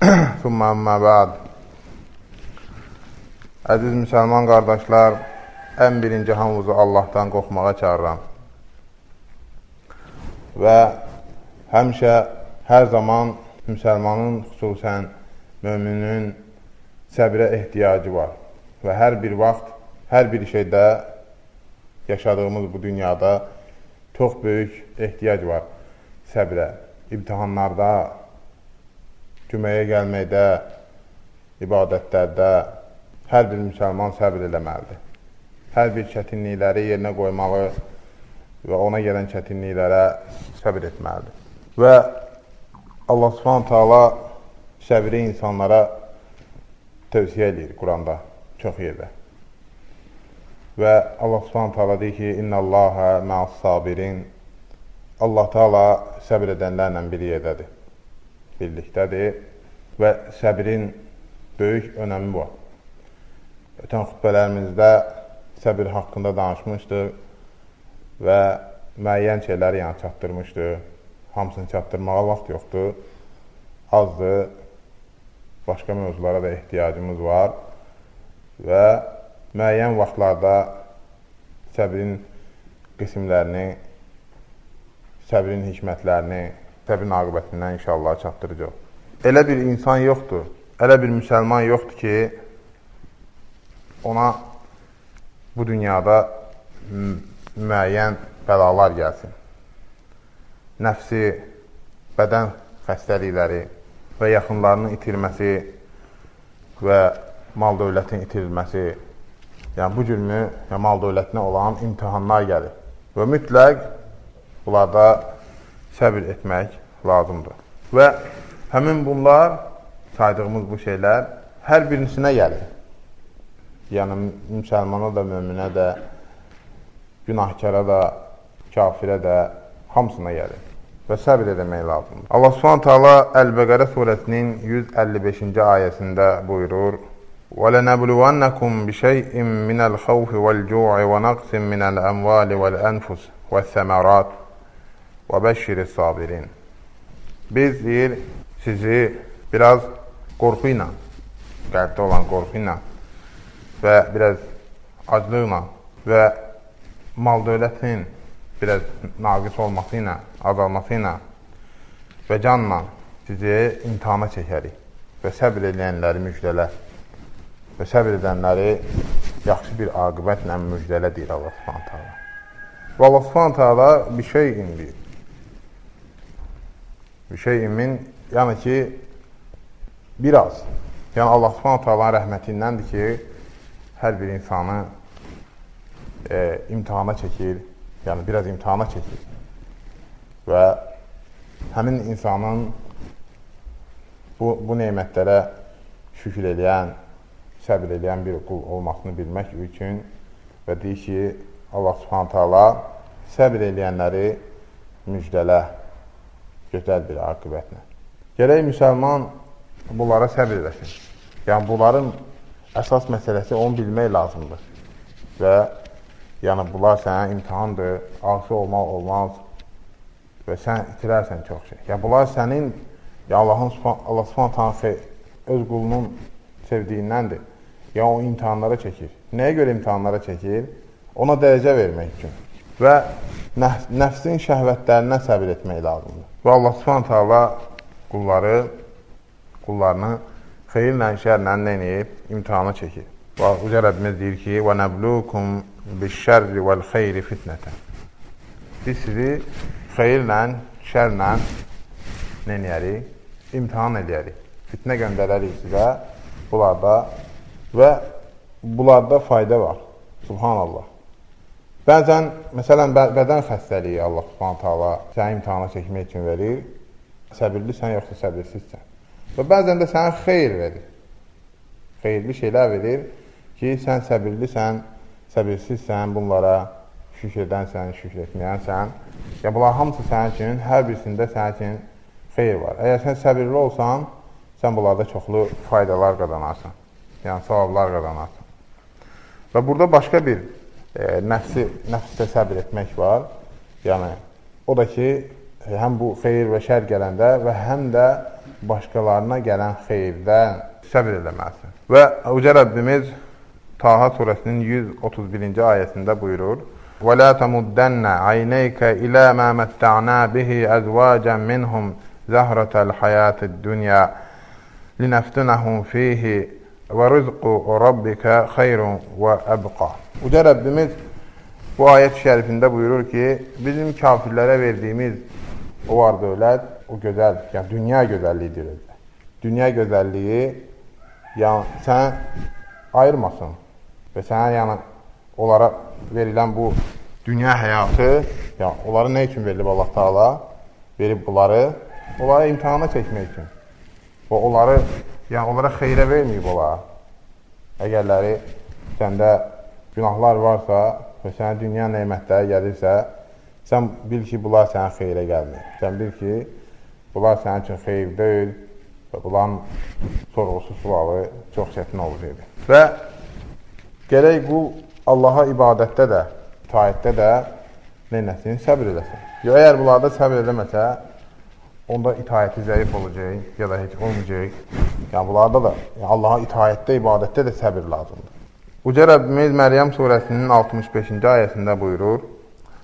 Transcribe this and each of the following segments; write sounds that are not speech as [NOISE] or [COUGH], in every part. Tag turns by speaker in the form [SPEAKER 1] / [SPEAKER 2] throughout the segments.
[SPEAKER 1] [CLEARS THROAT] ثم amma ba'd Əziz müsəlman qardaşlar, ən birinci hamımızı Allahdan qorxmağa çağırıram. Və həmişə, hər zaman müsəlmanın xüsusən möminin səbrə ehtiyacı var. Və hər bir vaxt, hər bir şeydə yaşadığımız bu dünyada çox böyük ehtiyac var səbrə. İmtihanlarda, cüməyə gəlməkdə, ibadətlərdə hər bir müsəlman səbr eləməlidir. Hər bir çətinlikləri yerinə qoymalı və ona gələn çətinliklərə səbr etməlidir. Və Allah subhanət hala səbri insanlara tövsiyə edir Quranda çox yerdə. Və Allah subhanət hala deyir ki, İnna Allaha mə'as sabirin Allah taala səbr edənlərlə bir yerdədir birlikdədir və səbrin böyük önəmi var. Ötən xütbələrimizdə səbir haqqında danışmışdıq və müəyyən şeyləri yəni çatdırmışdıq. Hamısını çatdırmağa vaxt yoxdur, azdır, başqa mövzulara da ehtiyacımız var və müəyyən vaxtlarda səbrin qismlərini, səbrin hikmətlərini, səbrin aqibətindən inşallah çatdıracaq. Elə bir insan yoxdur, elə bir müsəlman yoxdur ki, ona bu dünyada müəyyən bəlalar gəlsin. Nəfsi, bədən xəstəlikləri və yaxınlarının itirməsi və mal dövlətin itirilməsi, yəni bu cürmü yəni, mal dövlətinə olan imtihanlar gəlir. Və mütləq bunlarda səbir etmək lazımdır. Və həmin bunlar, saydığımız bu şeylər hər birisinə gəlir. Yəni, müsəlmana da, möminə də, günahkara da, kafirə də, hamısına gəlir. Və səbir edəmək lazımdır. Allah subhanət hala Əl-Bəqərə surəsinin 155-ci ayəsində buyurur, وَلَنَبْلُوَنَّكُمْ بِشَيْءٍ مِنَ الْخَوْفِ وَالْجُوعِ وَنَقْسٍ مِنَ الْأَمْوَالِ وَالْأَنْفُسِ وَالثَّمَرَاتِ وَبَشِّرِ الصَّابِرِينَ Biz deyir, sizi biraz qorxu ilə, qəlbdə olan qorxu ilə və biraz aclıqla və mal dövlətin biraz naqis olması ilə, azalması ilə və canla sizi imtihana çəkərik və səbir edənləri müjdələ və səbir edənləri yaxşı bir aqibətlə müjdələ deyir Allah subhanət hala. Və Allah subhanət hala bir şey indir. Bir şey imin, yəni ki, biraz. Yəni Allah subhanət hala rəhmətindəndir ki, hər bir insanı e, imtihana çəkir, yəni biraz imtihana çəkir. Və həmin insanın bu, bu neymətlərə şükür eləyən, səbir eləyən bir qul olmasını bilmək üçün və deyir ki, Allah subhanət hala səbir eləyənləri müjdələ gözəl bir aqibətlə. Gərək müsəlman bunlara səbir eləsin. Yəni, bunların əsas məsələsi onu bilmək lazımdır və Yəni, bunlar sənə imtihandır, asi olmaq olmaz və sən itirərsən çox şey. Ya, bunlar sənin, ya Allahın, Allah subhanətən öz qulunun sevdiyindəndir. Ya, o imtihanlara çəkir. Nəyə görə imtihanlara çəkir? Ona dərəcə vermək üçün. Və nəf nəfsin şəhvətlərindən səbir etmək lazımdır. Və Allah subhanətə qulları, qullarını xeyirlə, şərlə nə edib? İmtihana çəkir. Və Uca Rəbbimiz deyir ki, وَنَبْلُوكُمْ بِالشَّرِّ وَالْخَيْرِ fitnətən. Biz sizi xeyirlə, şərlə nə edərik? İmtihan edərik. Fitnə göndərərik sizə bunlarda və bunlarda fayda var. Subhanallah. Bəzən, məsələn, bə bədən xəstəliyi Allah subhanət hala səni imtihana çəkmək üçün verir. Səbirlisən, yoxsa səbirsizsən. Və bəzən də sənə xeyr verir. Xeyirli şeylər verir ki, sən səbirlisən, səbirsizsən, bunlara şükür edənsən, şükür etməyənsən. Ya, bunlar hamısı sənin üçün, hər birisində sənin üçün xeyir var. Əgər sən səbirli olsan, sən bunlarda çoxlu faydalar qazanarsan. Yəni, savablar qazanarsan. Və burada başqa bir e, nəfsi, nəfsdə səbir etmək var. Yəni, o da ki, həm bu xeyir və şər gələndə və həm də başqalarına gələn xeyirdən səbir eləməlisən. Və Uca Rəbbimiz Taha surəsinin 131-ci ayəsində buyurur: "Və la tamuddannə ayneyka ilə ma mətta'na bihi azwajan minhum zahratal hayatid dunya linaftunahum fihi və rizqu rabbika xeyrun və əbqa." Uca Rəbbimiz bu ayət şərifində buyurur ki, bizim kafirlərə verdiyimiz o var dövlət, o gözəl, yəni dünya gözəlliyidir. Dünya gözəlliyi yəni sən ayırmasın və sənə yəni onlara verilən bu dünya həyatı, yəni onlara nə üçün verilib Allah Taala? Verib bunları onlara imtahana çəkmək üçün. Və onları, yəni onlara xeyrə verməyib onlara. Əgərləri səndə günahlar varsa və sənə dünya nemətləri gəlirsə, sən bil ki, bunlar sənə xeyrə gəlmir. Sən bil ki, bunlar sənin üçün xeyr deyil və bunların sorğusu sualı çox çətin olacaqdır. Və Gərək qul Allaha ibadətdə də, itaətdə də neynəsin? Səbr eləsin. Yo, əgər bunlarda səbr eləməsə, onda itaəti zəif olacaq, ya da heç olmayacaq. Yəni, bunlarda da yəni, Allaha itaətdə, ibadətdə də səbir lazımdır. Uca Rəbbimiz Məryəm surəsinin 65-ci ayəsində buyurur,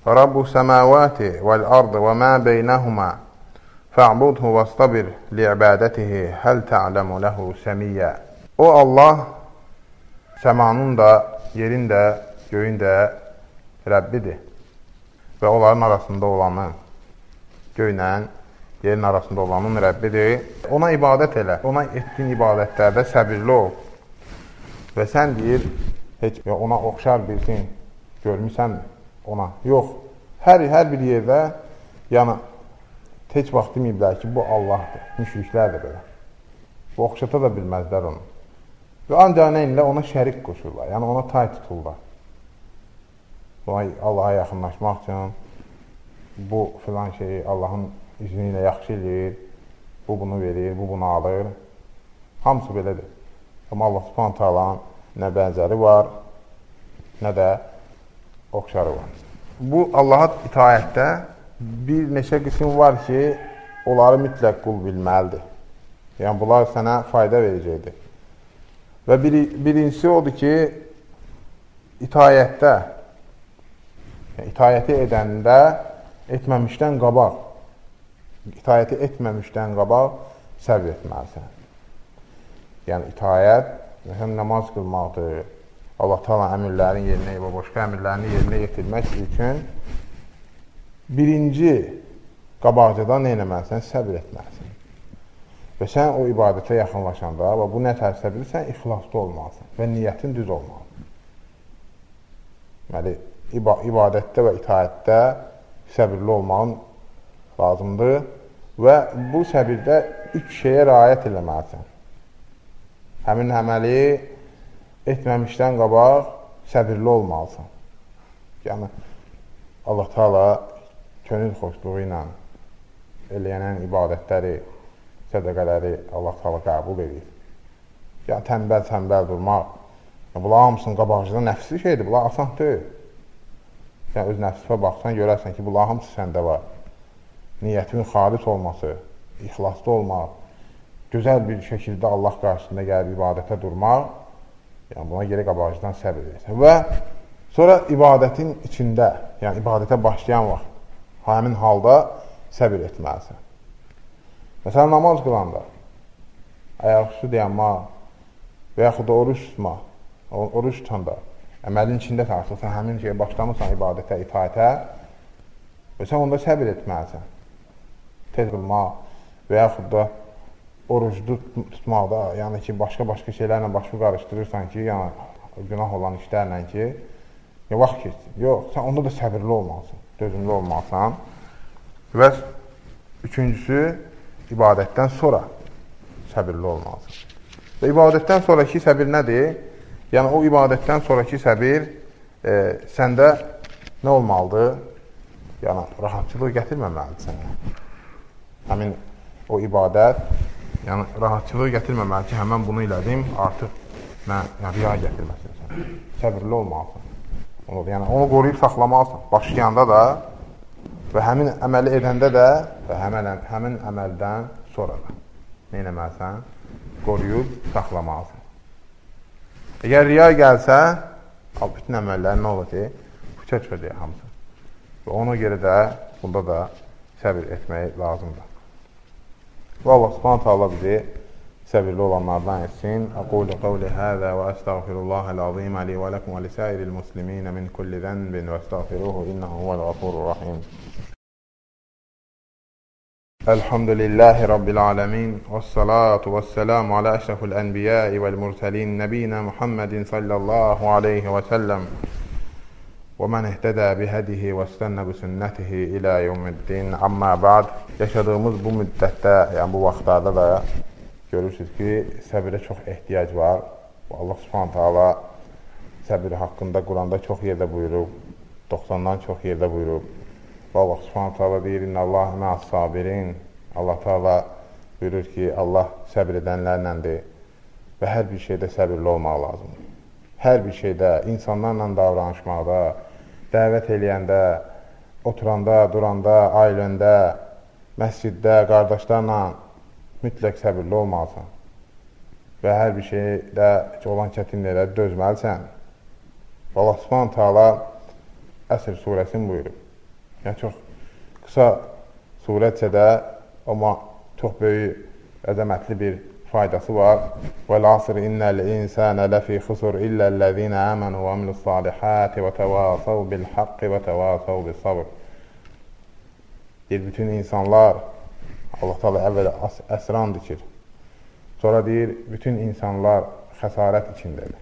[SPEAKER 1] Vəl-ardı və mə beynəhumə fə'budhu və stabir li'ibadətihi həl tə'ləmu ləhu səmiyyə. O Allah səmanın da, yerin də, göyün də Rəbbidir. Və onların arasında olanı, göylə, yerin arasında olanın Rəbbidir. Ona ibadət elə, ona etdiyin ibadətlərdə səbirli ol. Və sən deyir, heç ona oxşar bilsin, görmüsənmi ona? Yox, hər, hər bir yerdə, yəni, heç vaxt deməyiblər ki, bu Allahdır, müşriklər də belə. Bu oxşata da bilməzlər onu. Və ancaq nə ilə ona şərik qoşurlar, yəni ona tay tuturlar. Allaha yaxınlaşmaq üçün bu filan şeyi Allahın izni ilə yaxşı eləyir, bu bunu verir, bu bunu alır. Hamısı belədir. Amma Allah subhanət talan nə bənzəri var, nə də oxşarı var. Bu Allaha itaətdə bir neçə qism var ki, onları mütləq qul bilməlidir. Yəni, bunlar sənə fayda verəcəkdir. Və biri, birincisi odur ki, itayətdə, yəni itayəti edəndə etməmişdən qabaq, itayəti etməmişdən qabaq səbr etməlisən. Yəni, itayət, həm namaz qılmaqdır, Allah talan əmirlərin yerinə və başqa əmirlərini yerinə yetirmək üçün birinci qabaqcadan nə eləməlisən? Səbr etməlisən. Və sən o ibadətə yaxınlaşanda və bu nə tərsə bilirsən, ixlaslı olmalısan və niyyətin düz olmalıdır. Deməli, ibadətdə və itaətdə səbirli olmağın lazımdır və bu səbirdə üç şeyə riayət eləməlisən. Həmin əməli etməmişdən qabaq səbirli olmalısan. Yəni, Allah-u Teala könül xoşluğu ilə eləyənən ibadətləri sədəqələri Allah taala qəbul edir. Yəni tənbəl-tənbəl durmaq. Yəni, bunlar hamısının qabaqcıda nəfsli şeydir, bunlar asan deyil. sən öz nəfsifə baxsan, görərsən ki, bunlar hamısı səndə var. Niyyətin xalis olması, ixlaslı olmaq, gözəl bir şəkildə Allah qarşısında gəlib ibadətə durmaq, yəni buna görə qabaqcıdan səbir edirsən. Və sonra ibadətin içində, yəni ibadətə başlayan vaxt, həmin halda səbir etməlisən. Məsələn, namaz qılanda, ayaqüstü dayanmaq və yaxud da oruç tutmaq, oruç tutanda, əməlin içində tartılsan, həmin şeyə başlamırsan ibadətə, itaətə və sən onda səbir etməlisən. Tez qılmaq və yaxud da oruclu tutmaqda, yəni ki, başqa-başqa şeylərlə başqa qarışdırırsan ki, yəni günah olan işlərlə ki, ya vaxt keçsin. Yox, sən onda da səbirli olmalısan, dözümlü olmalısan. Və üçüncüsü, ibadətdən sonra səbirli olmalısan. Və ibadətdən sonraki səbir nədir? Yəni, o ibadətdən sonraki səbir e, səndə nə olmalıdır? Yəni, rahatçılıq gətirməməlidir sənə. Həmin o ibadət Yəni, rahatçılığı gətirməməli ki, həmən bunu elədim, artıq mən yəni, riya gətirməsin sən. Səbirli olmalısan. Onu, yəni, onu qoruyub saxlamalısan. Başlayanda da və həmin əməli edəndə də və həmən, həmin əməldən sonra da nə eləməlisən? Qoruyub saxlamalısan. Əgər riya gəlsə, bütün əməllər nə olacaq? Puça çıxacaq hamısı. Və ona görə də bunda da səbir etmək lazımdır. Və Allah subhanət hala bizi səbirli olanlardan etsin. Aqulu qavli həzə və əstəğfirullahəl azim əli və ləkum və lisəiril musliminə min kulli zənbin və əstəğfiruhu innəhu vəl-ğafurur rahim. الحمد لله رب العالمين والصلاة والسلام على أشرف الأنبياء والمرسلين نبينا محمد صلى الله عليه وسلم ومن اهتدى بهdihi və istənnə bi sünnətihi ilə yevmiddin. Amma ba'd. Yaşadığımız bu müddətdə, yəni bu vaxtlarda da görürsünüz ki, səbirə çox ehtiyac var. Allah Subhanahu taala səbir haqqında Quranda çox yerdə buyurub, 90-dan çox yerdə buyurub. Və Allah Subhanahu taala deyir: "İnnallah ma'as-sabirin." Allah Taala buyurur ki, Allah səbr edənlərləndir və hər bir şeydə səbirli olmaq lazımdır. Hər bir şeydə, insanlarla davranışmaqda, dəvət eləyəndə, oturanda, duranda, ailəndə, məsciddə, qardaşlarla mütləq səbirli olmalısan və hər bir şeydə olan çətinliklərə dözməlisən. Allah subhanə teala Əsr surəsini buyurub. Yəni, çox qısa surətcə də, amma çox böyük əzəmətli bir faydası var. Vəl-asr innəl insənə ləfi xusur illəl-ləzinə əmənu və amilu-salihati və təvasav bil-haqqi və təvasav bil-sabr. Deyir, bütün insanlar, Allah talı əvvələ əsran dikir. Sonra deyir, bütün insanlar xəsarət içindədir.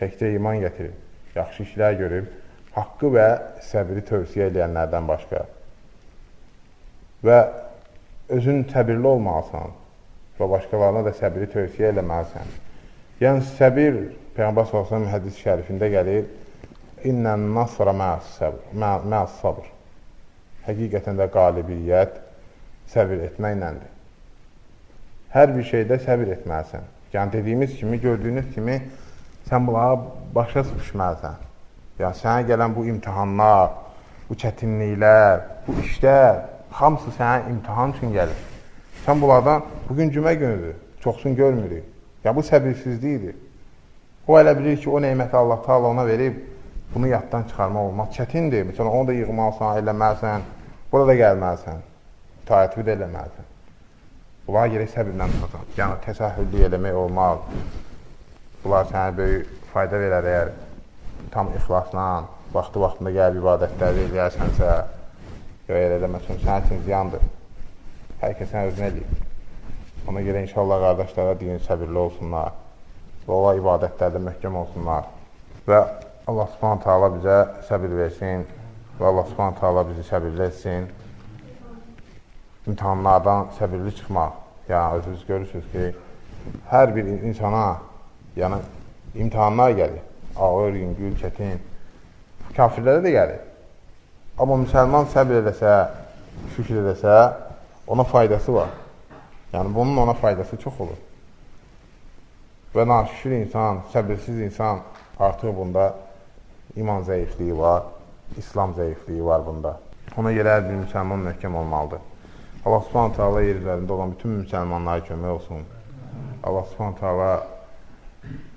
[SPEAKER 1] Təkcə iman gətirib, yaxşı işlər görüb, haqqı və səbri tövsiyə edənlərdən başqa. Və özün təbirli olmalısan, və başqalarına da səbiri tövsiyə eləməlisən. Yəni, səbir, Peyğəmbər s.ə.v hədis şərifində gəlir, İnnən nasra məs sabr. Həqiqətən də qalibiyyət səbir etməkləndir. Hər bir şeydə səbir etməlisən. Yəni, dediyimiz kimi, gördüyünüz kimi, sən bunlara başa düşməlisən. Yəni, sənə gələn bu imtihanlar, bu çətinliklər, bu işlər, hamısı sənə imtihan üçün gəlir. Sən bunlardan, bugün cümə günüdür, çoxsun görmürük. Ya bu səbirsizlikdir. O elə bilir ki, o neyməti Allah taala ona verib, bunu yaddan çıxarmaq olmaq çətindir. Məsələn, onu da yığmalısan, eləməlisən, bura da gəlməlisən, itaəti də eləməlisən. Bunlara gerək səbirlə tutacaq. Yəni, təsəhhüllü eləmək olmaz. Bunlar sənə böyük fayda verər əgər tam ixlasla, vaxtı-vaxtında gəlib ibadətləri eləyərsənsə, ya elə eləməsən, sənin üçün ziyandır. Hər kəsən özünə eləyib. Ona görə inşallah qardaşlara deyin, səbirli olsunlar və Allah ibadətlərdə möhkəm olsunlar. Və Allah subhanət hala bizə səbir versin və Allah subhanət hala bizi səbirli etsin. İmtihanlardan səbirli çıxmaq. Yəni, özünüz görürsünüz ki, hər bir insana yəni, imtihanlar gəlir. Ağır, yüngül, çətin. Kafirlərə də gəlir. Amma müsəlman səbir edəsə, şükür edəsə, ona faydası var. Yəni, bunun ona faydası çox olur. Və naşükür insan, səbirsiz insan artıq bunda iman zəifliyi var İslam zəifliyi var bunda. Ona görə hər bir müsəlman möhkəm olmalıdır. Allah subhanət hala yer üzərində olan bütün müsəlmanlara kömək olsun. Allah subhanət hala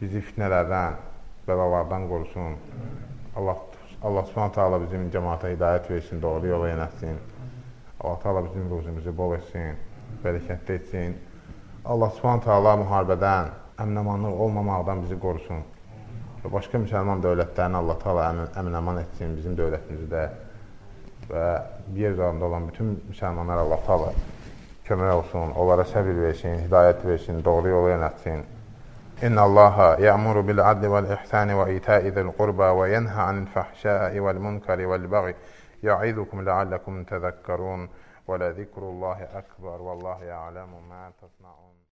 [SPEAKER 1] bizi fitnələrdən, bəlalardan qorusun. Allah, Allah subhanət hala bizim cəmaata hidayət versin, doğru yola yönətsin. Allah Taala bizim ruzumuzu bol etsin, bərəkətli etsin. Allah Subhanahu taala müharibədən, əmin-amanlıq olmamaqdan bizi qorusun. Və başqa müsəlman dövlətlərini Allah Taala əmin-aman etsin, bizim dövlətimizi də və yer üzərində olan bütün müsəlmanlara Allah Taala kömək olsun, onlara səbir versin, hidayət versin, doğru yola yönətsin. إن الله يأمر بالعدل والإحسان وإيتاء ذي القربى وينهى عن الفحشاء والمنكر والبغي يعظكم لعلكم تذكرون ولذكر الله أكبر والله يعلم ما تصنعون